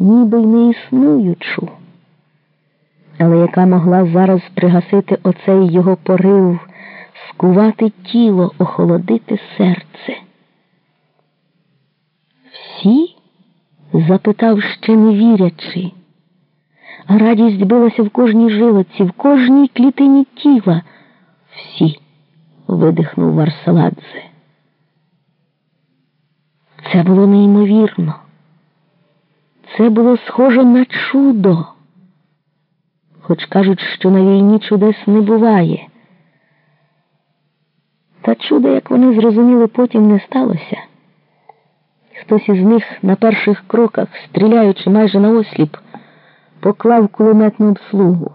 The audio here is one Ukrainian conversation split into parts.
ніби й не існуючу, але яка могла зараз пригасити оцей його порив, скувати тіло, охолодити серце. Всі? запитав ще не вірячи. Радість билася в кожній жилиці, в кожній клітині тіла. Всі, видихнув Варсаладзе. Це було неймовірно. Це було схоже на чудо. Хоч кажуть, що на війні чудес не буває. Та чудо, як вони зрозуміли, потім не сталося. Хтось із них на перших кроках, стріляючи майже на осліп, поклав кулеметну обслугу.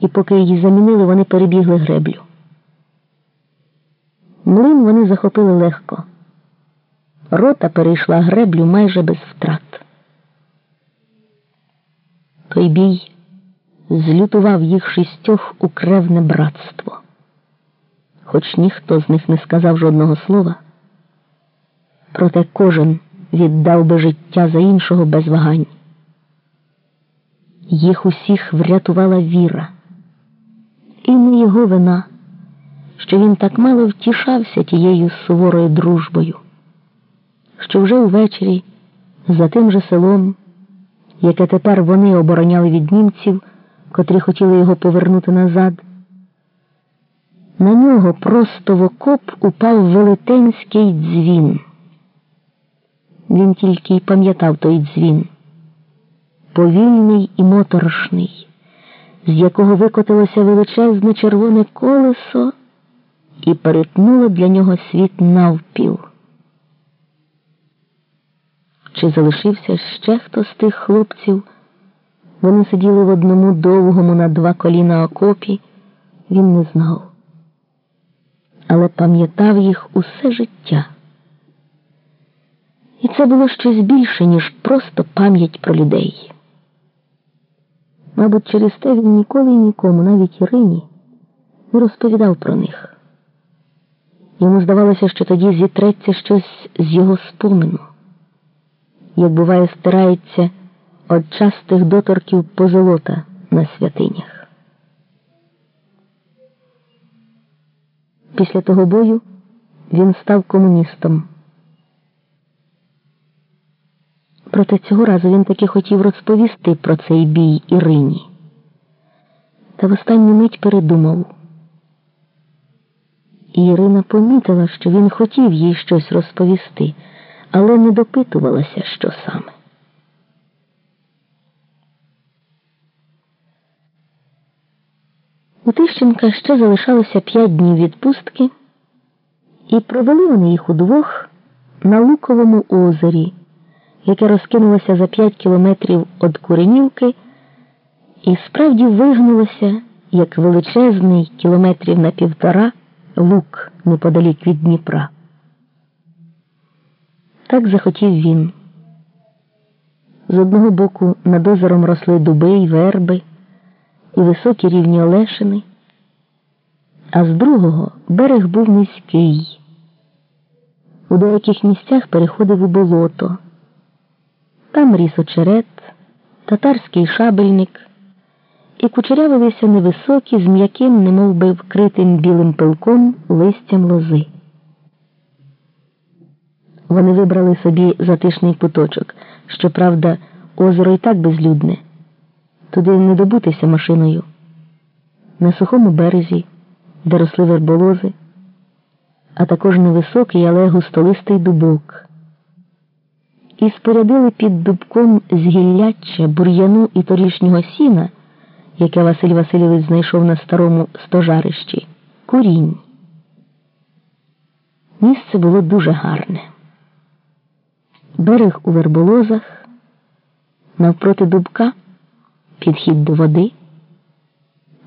І поки її замінили, вони перебігли греблю. Млин вони захопили легко. Рота перейшла греблю майже без втрат. Той бій злютував їх шістьох у кревне братство. Хоч ніхто з них не сказав жодного слова, проте кожен віддав би життя за іншого без вагань. Їх усіх врятувала віра, і не його вина, що він так мало втішався тією суворою дружбою, що вже увечері за тим же селом, яке тепер вони обороняли від німців, котрі хотіли його повернути назад. На нього просто в окоп упав велетенський дзвін. Він тільки й пам'ятав той дзвін, повільний і моторошний, з якого викотилося величезне червоне колесо і перетнуло для нього світ навпіл. Чи залишився ще хто з тих хлопців? Вони сиділи в одному довгому на два коліна окопі, він не знав, але пам'ятав їх усе життя. І це було щось більше, ніж просто пам'ять про людей. Мабуть, через те він ніколи і нікому, навіть Ірині, не розповідав про них. Йому здавалося, що тоді зітреться щось з його спомину, як буває, стирається від частих доторків позолота на святинях. Після того бою він став комуністом. Проте цього разу він таки хотів розповісти про цей бій Ірині. Та в останню мить передумав. І Ірина помітила, що він хотів їй щось розповісти, але не допитувалася, що саме. У Тищенка ще залишалося п'ять днів відпустки, і провели вони їх удвох на Луковому озері, яке розкинулося за п'ять кілометрів від Куренівки, і справді вигнулося, як величезний кілометрів на півтора лук неподалік від Дніпра. Так захотів він. З одного боку над озером росли дуби й верби і високі рівні Олешини, а з другого берег був низький. У деяких місцях переходив у болото. Там ріс очерет, татарський шабельник, і кучерявилися невисокі, з м'яким, немов би вкритим білим пилком листям лози. Вони вибрали собі затишний куточок. Щоправда, озеро і так безлюдне. Туди не добутися машиною. На сухому березі, де росли верболози, а також невисокий, але густолистий дубок. І спорядили під дубком з гілляччя, бур'яну і торішнього сіна, яке Василь Васильович знайшов на старому стожарищі, курінь. Місце було дуже гарне. Берег у верболозах, навпроти дубка підхід до води,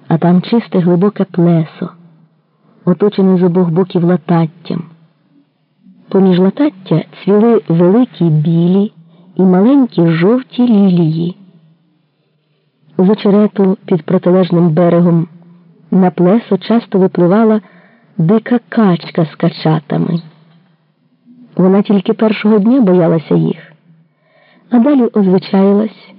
а там чисте глибоке плесо, оточене з обох боків лататтям. Поміж латаття цвіли великі білі і маленькі жовті лілії. З очерету під протилежним берегом на плесо часто випливала дика качка з качатами. Вона тільки першого дня боялася їх, а далі озвичаїлась